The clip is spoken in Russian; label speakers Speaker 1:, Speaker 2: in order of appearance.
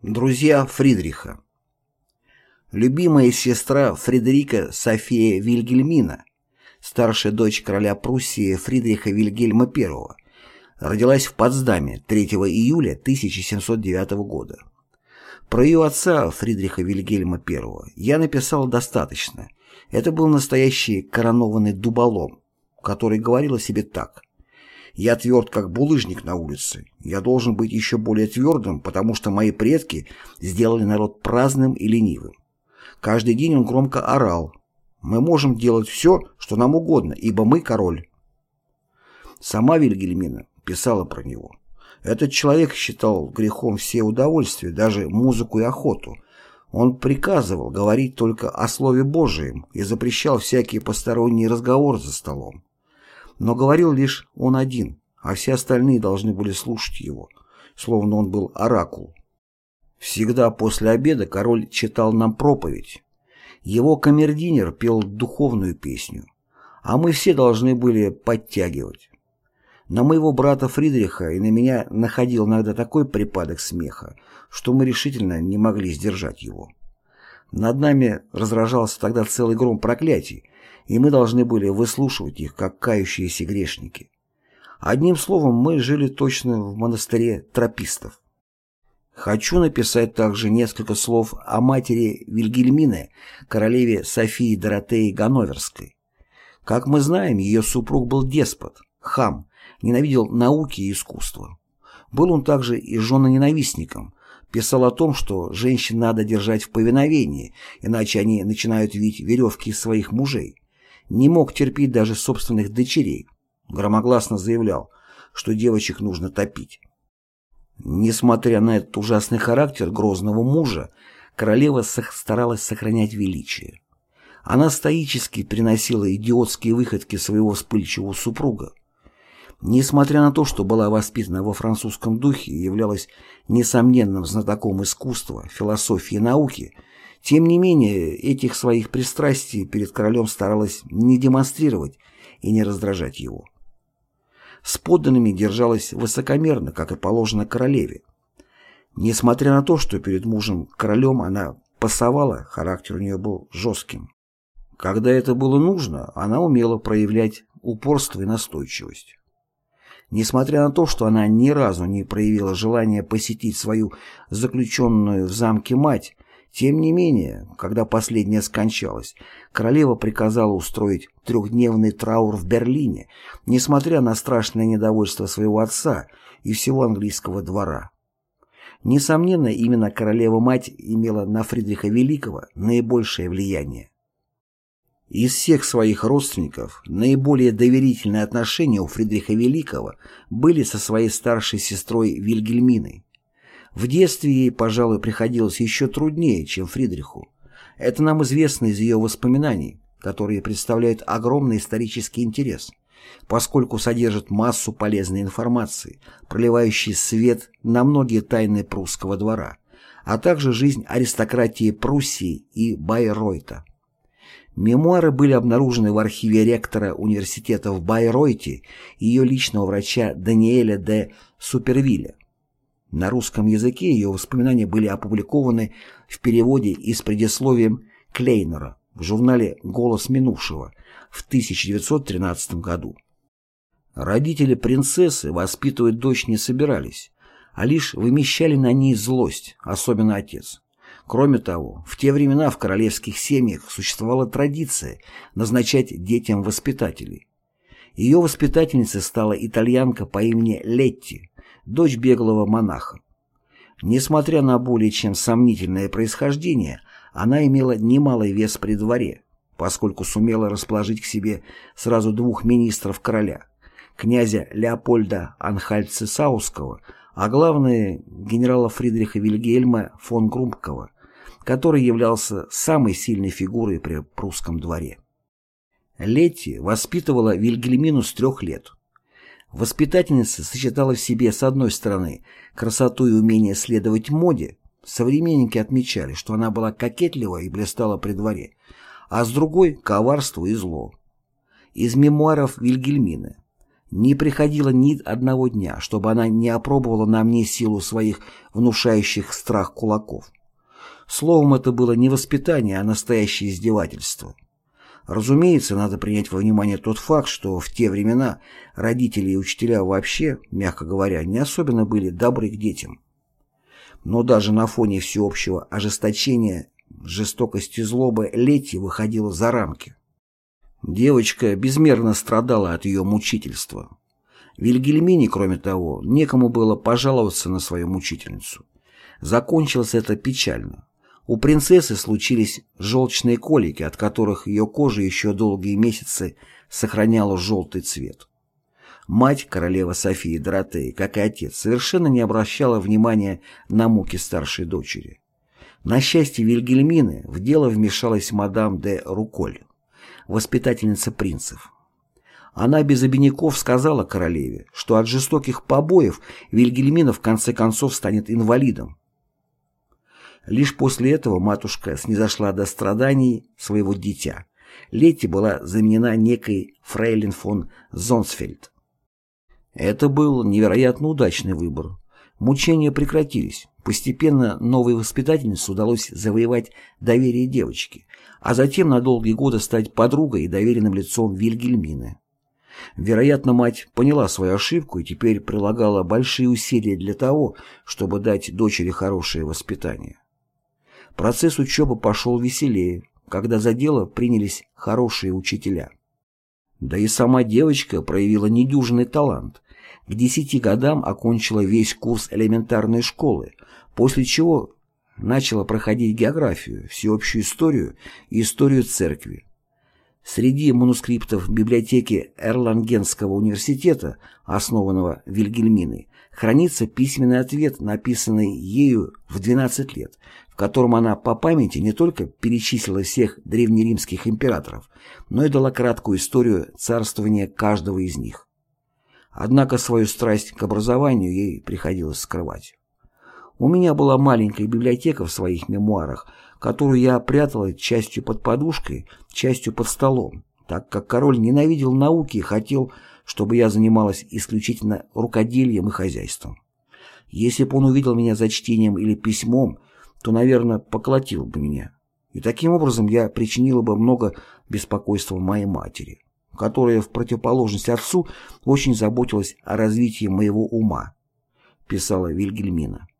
Speaker 1: Друзья Фридриха Любимая сестра Фредерика София Вильгельмина, старшая дочь короля Пруссии Фридриха Вильгельма I, родилась в Потсдаме 3 июля 1709 года. Про ее отца, Фридриха Вильгельма I, я написал достаточно. Это был настоящий коронованный дуболом, который говорил о себе так. Я тверд, как булыжник на улице. Я должен быть еще более твердым, потому что мои предки сделали народ праздным и ленивым. Каждый день он громко орал. Мы можем делать все, что нам угодно, ибо мы король. Сама Вильгельмина писала про него. Этот человек считал грехом все удовольствия, даже музыку и охоту. Он приказывал говорить только о Слове Божием и запрещал всякие посторонние разговоры за столом. Но говорил лишь он один, а все остальные должны были слушать его, словно он был оракул. Всегда после обеда король читал нам проповедь. Его камердинер пел духовную песню, а мы все должны были подтягивать. На моего брата Фридриха и на меня находил иногда такой припадок смеха, что мы решительно не могли сдержать его. Над нами разражался тогда целый гром проклятий, и мы должны были выслушивать их, как кающиеся грешники. Одним словом, мы жили точно в монастыре тропистов. Хочу написать также несколько слов о матери Вильгельмины, королеве Софии Доротеи Ганноверской. Как мы знаем, ее супруг был деспот, хам, ненавидел науки и искусство. Был он также и женоненавистником, писал о том, что женщин надо держать в повиновении, иначе они начинают вить веревки своих мужей. Не мог терпеть даже собственных дочерей. Громогласно заявлял, что девочек нужно топить. Несмотря на этот ужасный характер грозного мужа, королева старалась сохранять величие. Она стоически приносила идиотские выходки своего вспыльчивого супруга. Несмотря на то, что была воспитана во французском духе и являлась несомненным знатоком искусства, философии и науки, тем не менее этих своих пристрастий перед королем старалась не демонстрировать и не раздражать его. С подданными держалась высокомерно, как и положено королеве. Несмотря на то, что перед мужем-королем она пасовала, характер у нее был жестким. Когда это было нужно, она умела проявлять упорство и настойчивость. Несмотря на то, что она ни разу не проявила желания посетить свою заключенную в замке мать, тем не менее, когда последняя скончалась, королева приказала устроить трехдневный траур в Берлине, несмотря на страшное недовольство своего отца и всего английского двора. Несомненно, именно королева-мать имела на Фридриха Великого наибольшее влияние. Из всех своих родственников наиболее доверительные отношения у Фридриха Великого были со своей старшей сестрой Вильгельминой. В детстве ей, пожалуй, приходилось еще труднее, чем Фридриху. Это нам известно из ее воспоминаний, которые представляют огромный исторический интерес, поскольку содержат массу полезной информации, проливающей свет на многие тайны прусского двора, а также жизнь аристократии Пруссии и Байройта. Мемуары были обнаружены в архиве ректора университета в Байройте и ее личного врача Даниэля де Супервилля. На русском языке ее воспоминания были опубликованы в переводе и с предисловием Клейнера в журнале «Голос минувшего» в 1913 году. Родители принцессы воспитывать дочь не собирались, а лишь вымещали на ней злость, особенно отец. Кроме того, в те времена в королевских семьях существовала традиция назначать детям воспитателей. Ее воспитательницей стала итальянка по имени Летти, дочь беглого монаха. Несмотря на более чем сомнительное происхождение, она имела немалый вес при дворе, поскольку сумела расположить к себе сразу двух министров короля, князя Леопольда Анхальцесауского, а главное генерала Фридриха Вильгельма фон Грумкова, который являлся самой сильной фигурой при прусском дворе. Летти воспитывала Вильгельмину с трех лет. Воспитательница сочетала в себе, с одной стороны, красоту и умение следовать моде, современники отмечали, что она была кокетлива и блистала при дворе, а с другой – коварство и зло. Из мемуаров Вильгельмины. Не приходило ни одного дня, чтобы она не опробовала на мне силу своих внушающих страх кулаков. Словом, это было не воспитание, а настоящее издевательство. Разумеется, надо принять во внимание тот факт, что в те времена родители и учителя вообще, мягко говоря, не особенно были добры к детям. Но даже на фоне всеобщего ожесточения, жестокости злобы Летти выходила за рамки. Девочка безмерно страдала от ее мучительства. Вильгельмине, кроме того, некому было пожаловаться на свою мучительницу. Закончилось это печально. У принцессы случились желчные колики, от которых ее кожа еще долгие месяцы сохраняла желтый цвет. Мать, королева Софии Доротеи, как и отец, совершенно не обращала внимания на муки старшей дочери. На счастье Вильгельмины в дело вмешалась мадам де Руколь, воспитательница принцев. Она без обиняков сказала королеве, что от жестоких побоев Вильгельмина в конце концов станет инвалидом, Лишь после этого матушка снизошла до страданий своего дитя. Летти была заменена некой фрейлин фон Зонсфельд. Это был невероятно удачный выбор. Мучения прекратились. Постепенно новой воспитательнице удалось завоевать доверие девочки, а затем на долгие годы стать подругой и доверенным лицом Вильгельмины. Вероятно, мать поняла свою ошибку и теперь прилагала большие усилия для того, чтобы дать дочери хорошее воспитание. Процесс учебы пошел веселее, когда за дело принялись хорошие учителя. Да и сама девочка проявила недюжинный талант. К десяти годам окончила весь курс элементарной школы, после чего начала проходить географию, всеобщую историю и историю церкви. Среди манускриптов библиотеки Эрлангенского университета, основанного Вильгельминой, хранится письменный ответ, написанный ею в 12 лет, котором она по памяти не только перечислила всех древнеримских императоров, но и дала краткую историю царствования каждого из них. Однако свою страсть к образованию ей приходилось скрывать. У меня была маленькая библиотека в своих мемуарах, которую я прятала частью под подушкой, частью под столом, так как король ненавидел науки и хотел, чтобы я занималась исключительно рукоделием и хозяйством. Если бы он увидел меня за чтением или письмом, то, наверное, поколотил бы меня. И таким образом я причинила бы много беспокойства моей матери, которая, в противоположность отцу, очень заботилась о развитии моего ума, писала Вильгельмина.